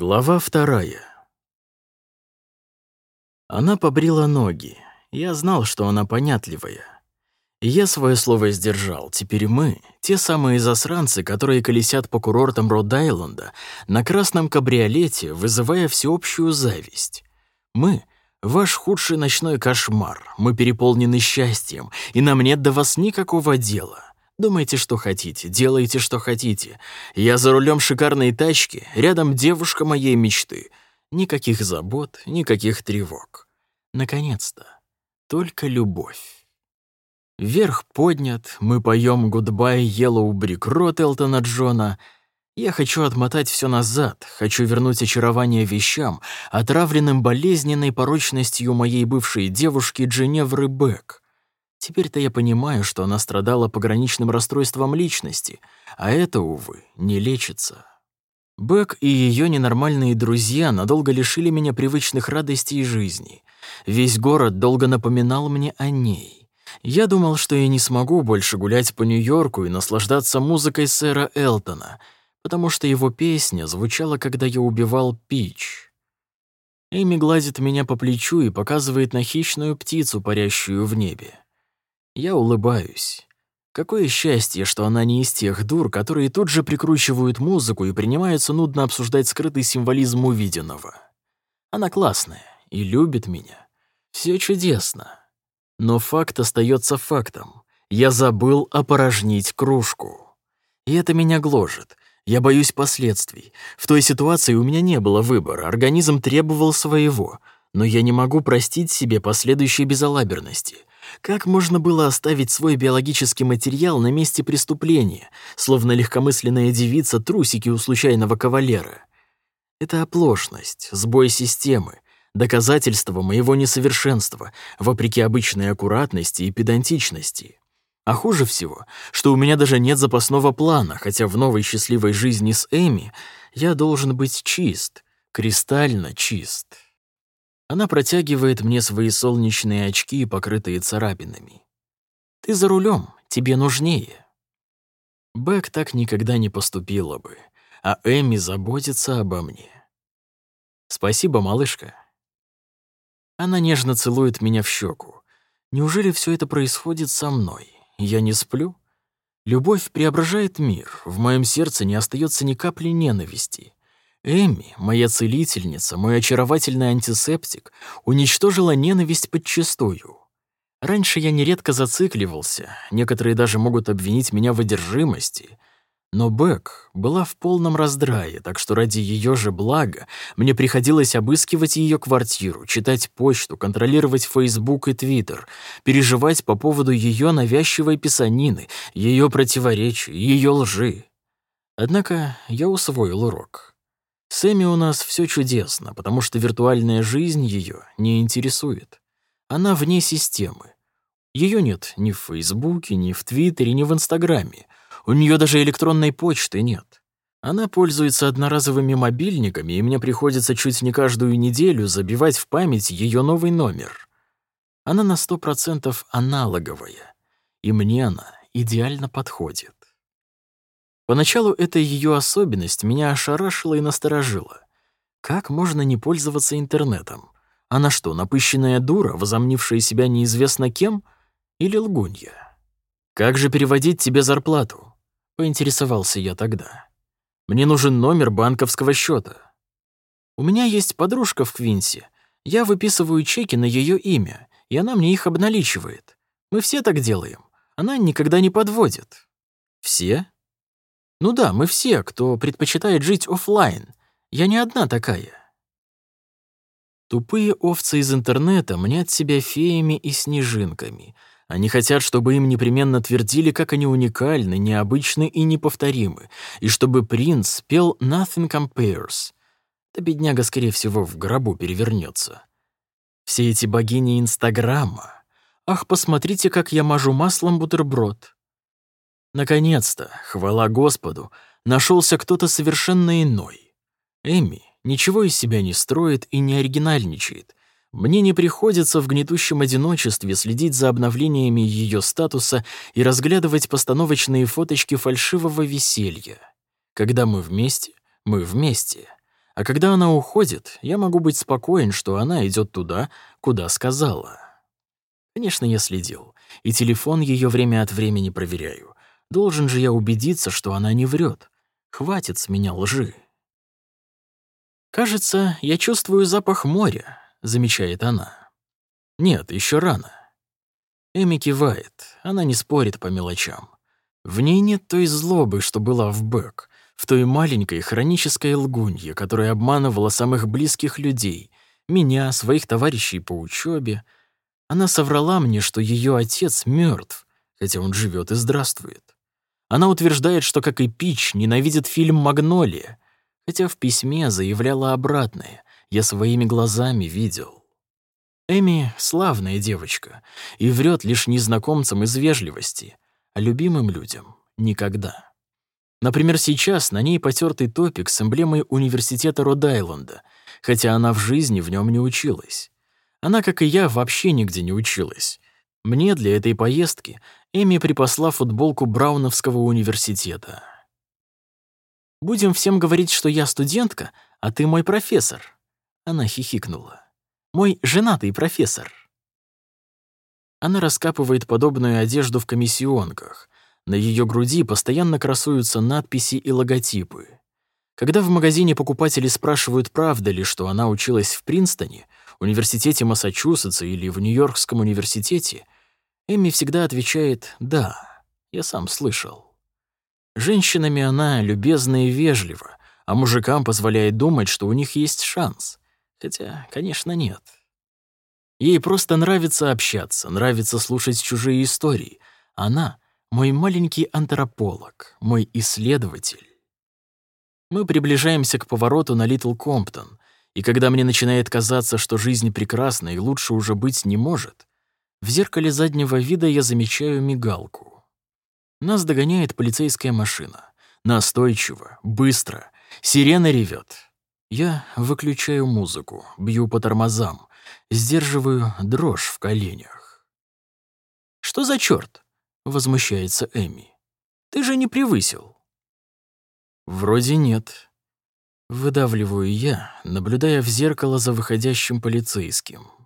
Глава вторая. Она побрила ноги. Я знал, что она понятливая. И я свое слово сдержал. Теперь мы, те самые засранцы, которые колесят по курортам Род-Айленда на красном кабриолете, вызывая всеобщую зависть. Мы — ваш худший ночной кошмар. Мы переполнены счастьем, и нам нет до вас никакого дела. Думайте, что хотите, делайте, что хотите. Я за рулем шикарной тачки, рядом девушка моей мечты. Никаких забот, никаких тревог. Наконец-то. Только любовь. Верх поднят, мы поем «Goodbye, Yellow Brick Road» Элтона Джона. Я хочу отмотать все назад, хочу вернуть очарование вещам, отравленным болезненной порочностью моей бывшей девушки Дженевры Бек — Теперь-то я понимаю, что она страдала пограничным расстройством личности, а это, увы, не лечится. Бэк и ее ненормальные друзья надолго лишили меня привычных радостей жизни. Весь город долго напоминал мне о ней. Я думал, что я не смогу больше гулять по Нью-Йорку и наслаждаться музыкой сэра Элтона, потому что его песня звучала, когда я убивал Пич. Эми гладит меня по плечу и показывает на хищную птицу, парящую в небе. Я улыбаюсь. Какое счастье, что она не из тех дур, которые тут же прикручивают музыку и принимаются нудно обсуждать скрытый символизм увиденного. Она классная и любит меня. Все чудесно. Но факт остается фактом. Я забыл опорожнить кружку. И это меня гложет. Я боюсь последствий. В той ситуации у меня не было выбора, организм требовал своего, но я не могу простить себе последующей безалаберности. Как можно было оставить свой биологический материал на месте преступления, словно легкомысленная девица трусики у случайного кавалера? Это оплошность, сбой системы, доказательство моего несовершенства, вопреки обычной аккуратности и педантичности. А хуже всего, что у меня даже нет запасного плана, хотя в новой счастливой жизни с Эми я должен быть чист, кристально чист. Она протягивает мне свои солнечные очки, покрытые царапинами. «Ты за рулем, тебе нужнее». Бэк так никогда не поступила бы, а Эми заботится обо мне. «Спасибо, малышка». Она нежно целует меня в щеку. Неужели все это происходит со мной? Я не сплю? Любовь преображает мир, в моем сердце не остается ни капли ненависти. Эми, моя целительница, мой очаровательный антисептик, уничтожила ненависть подчистую. Раньше я нередко зацикливался, некоторые даже могут обвинить меня в одержимости, но Бэк была в полном раздрае, так что ради ее же блага мне приходилось обыскивать ее квартиру, читать почту, контролировать Фейсбук и Твиттер, переживать по поводу ее навязчивой писанины, ее противоречий, ее лжи. Однако я усвоил урок. С у нас все чудесно, потому что виртуальная жизнь ее не интересует. Она вне системы. Ее нет ни в Фейсбуке, ни в Твиттере, ни в Инстаграме. У нее даже электронной почты нет. Она пользуется одноразовыми мобильниками, и мне приходится чуть не каждую неделю забивать в память ее новый номер. Она на сто процентов аналоговая, и мне она идеально подходит. Поначалу эта ее особенность меня ошарашила и насторожила. Как можно не пользоваться интернетом? Она что, напыщенная дура, возомнившая себя неизвестно кем? Или лгунья? «Как же переводить тебе зарплату?» — поинтересовался я тогда. «Мне нужен номер банковского счета. У меня есть подружка в Квинсе. Я выписываю чеки на ее имя, и она мне их обналичивает. Мы все так делаем. Она никогда не подводит». «Все?» Ну да, мы все, кто предпочитает жить офлайн. Я не одна такая. Тупые овцы из интернета мнят себя феями и снежинками. Они хотят, чтобы им непременно твердили, как они уникальны, необычны и неповторимы, и чтобы принц пел «Nothing compares». Да бедняга, скорее всего, в гробу перевернется. Все эти богини Инстаграма. Ах, посмотрите, как я мажу маслом бутерброд. Наконец-то, хвала Господу, нашелся кто-то совершенно иной. Эми ничего из себя не строит и не оригинальничает. Мне не приходится в гнетущем одиночестве следить за обновлениями ее статуса и разглядывать постановочные фоточки фальшивого веселья. Когда мы вместе, мы вместе. А когда она уходит, я могу быть спокоен, что она идет туда, куда сказала. Конечно, я следил, и телефон ее время от времени проверяю. Должен же я убедиться, что она не врет. Хватит с меня лжи. «Кажется, я чувствую запах моря», — замечает она. «Нет, еще рано». Эми кивает, она не спорит по мелочам. В ней нет той злобы, что была в Бэк, в той маленькой хронической лгунье, которая обманывала самых близких людей, меня, своих товарищей по учебе. Она соврала мне, что ее отец мертв, хотя он живет и здравствует. Она утверждает, что, как и Пич, ненавидит фильм «Магнолия», хотя в письме заявляла обратное, я своими глазами видел. Эми — славная девочка и врет лишь незнакомцам из вежливости, а любимым людям — никогда. Например, сейчас на ней потертый топик с эмблемой университета Род-Айленда, хотя она в жизни в нем не училась. Она, как и я, вообще нигде не училась. Мне для этой поездки Эми припасла футболку Брауновского университета. «Будем всем говорить, что я студентка, а ты мой профессор». Она хихикнула. «Мой женатый профессор». Она раскапывает подобную одежду в комиссионках. На ее груди постоянно красуются надписи и логотипы. Когда в магазине покупатели спрашивают, правда ли, что она училась в Принстоне, университете Массачусетса или в Нью-Йоркском университете, Эми всегда отвечает «да, я сам слышал». Женщинами она любезна и вежлива, а мужикам позволяет думать, что у них есть шанс. Хотя, конечно, нет. Ей просто нравится общаться, нравится слушать чужие истории. Она — мой маленький антрополог, мой исследователь. Мы приближаемся к повороту на Литл Комптон, и когда мне начинает казаться, что жизнь прекрасна и лучше уже быть не может, в зеркале заднего вида я замечаю мигалку. Нас догоняет полицейская машина. Настойчиво, быстро. Сирена ревет. Я выключаю музыку, бью по тормозам, сдерживаю дрожь в коленях. «Что за черт? возмущается Эми. «Ты же не превысил». «Вроде нет». Выдавливаю я, наблюдая в зеркало за выходящим полицейским.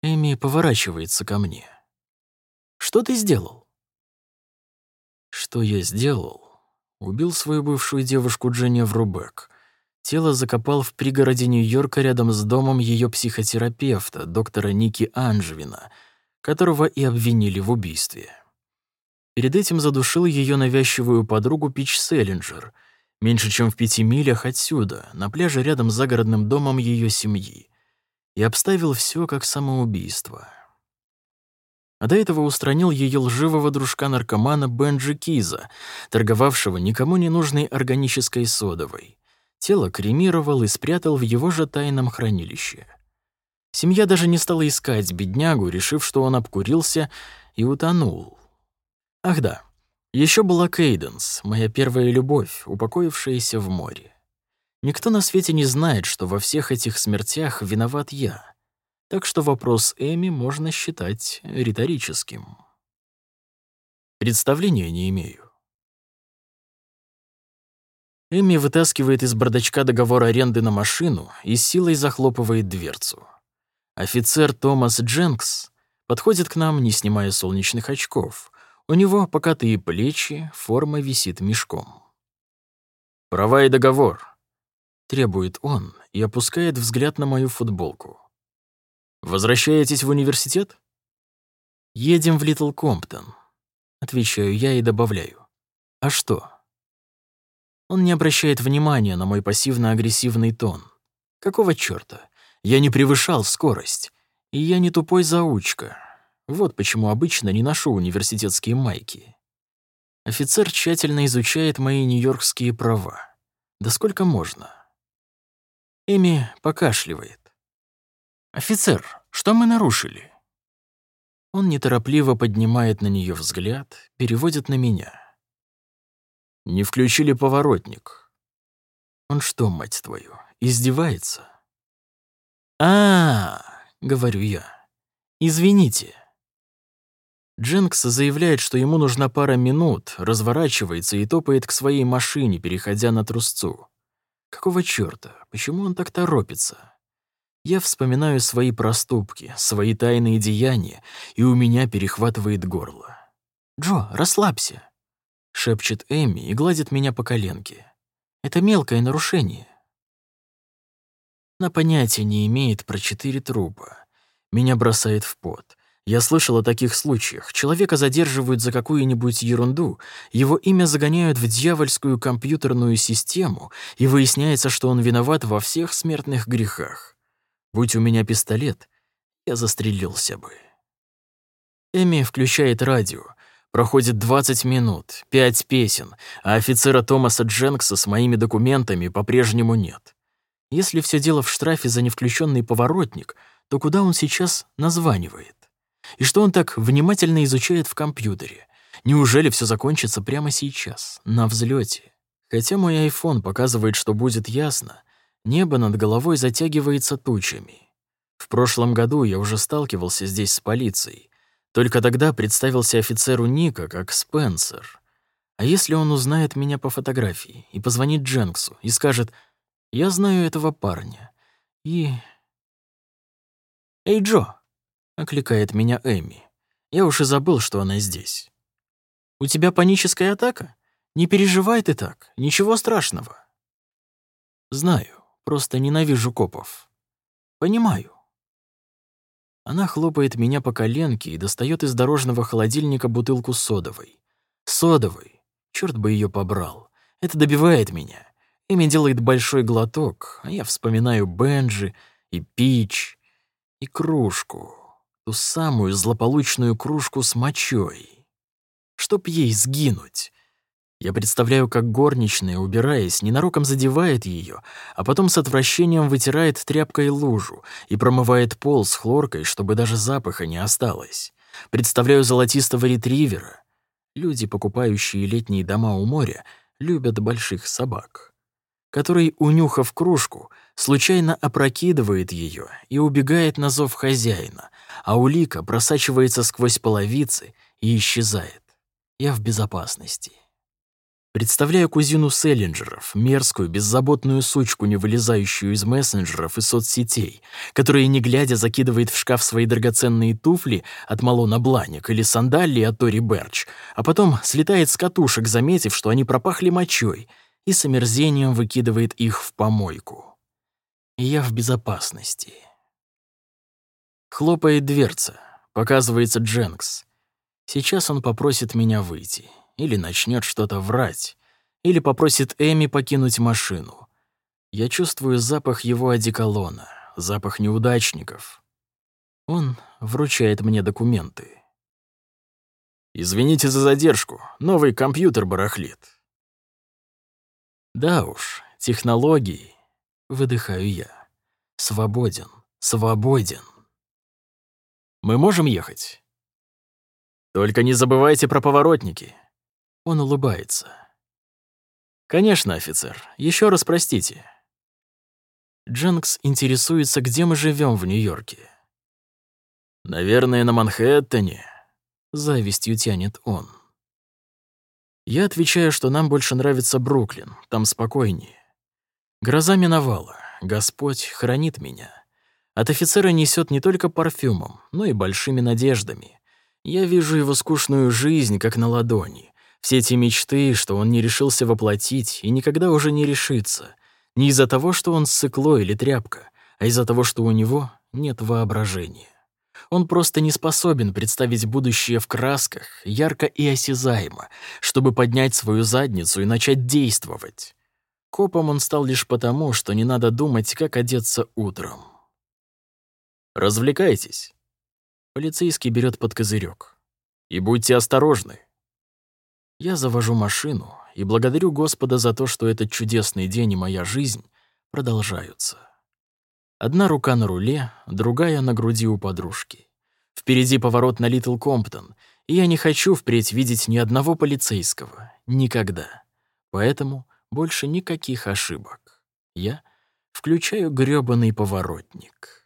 Эми поворачивается ко мне. «Что ты сделал?» «Что я сделал?» Убил свою бывшую девушку Дженни Врубек. Тело закопал в пригороде Нью-Йорка рядом с домом ее психотерапевта, доктора Ники Анжевина, которого и обвинили в убийстве. Перед этим задушил ее навязчивую подругу Пич Селлинджер, меньше чем в пяти милях отсюда, на пляже рядом с загородным домом ее семьи и обставил все как самоубийство. А до этого устранил ее лживого дружка-наркомана Бенджи Киза, торговавшего никому не нужной органической содовой. Тело кремировал и спрятал в его же тайном хранилище. Семья даже не стала искать беднягу, решив, что он обкурился и утонул. Ах да, еще была Кейденс, моя первая любовь, упокоившаяся в море. Никто на свете не знает, что во всех этих смертях виноват я. Так что вопрос Эми можно считать риторическим. Представления не имею. Эми вытаскивает из бардачка договор аренды на машину и силой захлопывает дверцу. Офицер Томас Дженкс подходит к нам, не снимая солнечных очков. У него покатые плечи, форма висит мешком. «Права и договор», требует он и опускает взгляд на мою футболку. «Возвращаетесь в университет?» «Едем в Литл Комптон», — отвечаю я и добавляю. «А что?» Он не обращает внимания на мой пассивно-агрессивный тон. Какого чёрта? Я не превышал скорость. И я не тупой заучка. Вот почему обычно не ношу университетские майки. Офицер тщательно изучает мои нью-йоркские права. Да сколько можно? Эми покашливает. «Офицер, что мы нарушили?» Он неторопливо поднимает на нее взгляд, переводит на меня. «Не включили поворотник». «Он что, мать твою, издевается?» а, -а, говорю я. «Извините». Дженкс заявляет, что ему нужна пара минут, разворачивается и топает к своей машине, переходя на трусцу. Какого чёрта? Почему он так торопится? Я вспоминаю свои проступки, свои тайные деяния, и у меня перехватывает горло. «Джо, расслабься», — шепчет Эми и гладит меня по коленке. «Это мелкое нарушение». На понятия не имеет про четыре трупа. Меня бросает в пот. Я слышал о таких случаях. Человека задерживают за какую-нибудь ерунду, его имя загоняют в дьявольскую компьютерную систему, и выясняется, что он виноват во всех смертных грехах. Будь у меня пистолет, я застрелился бы. Эми включает радио. Проходит 20 минут, пять песен, а офицера Томаса Дженкса с моими документами по-прежнему нет. Если все дело в штрафе за невключенный поворотник, то куда он сейчас названивает? И что он так внимательно изучает в компьютере? Неужели все закончится прямо сейчас, на взлете? Хотя мой iPhone показывает, что будет ясно, небо над головой затягивается тучами. В прошлом году я уже сталкивался здесь с полицией. Только тогда представился офицеру Ника как Спенсер. А если он узнает меня по фотографии и позвонит Дженксу и скажет «Я знаю этого парня» и... «Эй, Джо!» Окликает меня Эми. Я уж и забыл, что она здесь. «У тебя паническая атака? Не переживай ты так, ничего страшного». «Знаю, просто ненавижу копов». «Понимаю». Она хлопает меня по коленке и достает из дорожного холодильника бутылку содовой. Содовой. Черт бы ее побрал. Это добивает меня. Эми делает большой глоток, а я вспоминаю Бенджи и Пич и кружку ту самую злополучную кружку с мочой. Чтоб ей сгинуть. Я представляю, как горничная, убираясь, ненароком задевает ее, а потом с отвращением вытирает тряпкой лужу и промывает пол с хлоркой, чтобы даже запаха не осталось. Представляю золотистого ретривера. Люди, покупающие летние дома у моря, любят больших собак. Который, унюхав кружку, случайно опрокидывает ее и убегает на зов хозяина, а улика просачивается сквозь половицы и исчезает. Я в безопасности. Представляю кузину Селлинджеров, мерзкую, беззаботную сучку, не вылезающую из мессенджеров и соцсетей, которая, не глядя, закидывает в шкаф свои драгоценные туфли от Малона Бланик или сандалии от Тори Берч, а потом слетает с катушек, заметив, что они пропахли мочой, и с омерзением выкидывает их в помойку я в безопасности. Хлопает дверца, показывается Дженкс. Сейчас он попросит меня выйти, или начнет что-то врать, или попросит Эми покинуть машину. Я чувствую запах его одеколона, запах неудачников. Он вручает мне документы. «Извините за задержку, новый компьютер барахлит». Да уж, технологии Выдыхаю я. Свободен, свободен. Мы можем ехать? Только не забывайте про поворотники. Он улыбается. Конечно, офицер. Еще раз простите. Дженкс интересуется, где мы живем в Нью-Йорке. Наверное, на Манхэттене. Завистью тянет он. Я отвечаю, что нам больше нравится Бруклин, там спокойнее. Гроза миновала. Господь хранит меня. От офицера несет не только парфюмом, но и большими надеждами. Я вижу его скучную жизнь, как на ладони. Все эти мечты, что он не решился воплотить и никогда уже не решится. Не из-за того, что он сыкло или тряпка, а из-за того, что у него нет воображения. Он просто не способен представить будущее в красках, ярко и осязаемо, чтобы поднять свою задницу и начать действовать. Копом он стал лишь потому, что не надо думать, как одеться утром. «Развлекайтесь». Полицейский берет под козырек. «И будьте осторожны». Я завожу машину и благодарю Господа за то, что этот чудесный день и моя жизнь продолжаются. Одна рука на руле, другая на груди у подружки. Впереди поворот на Литл Комптон, и я не хочу впредь видеть ни одного полицейского. Никогда. Поэтому больше никаких ошибок. Я включаю грёбаный поворотник.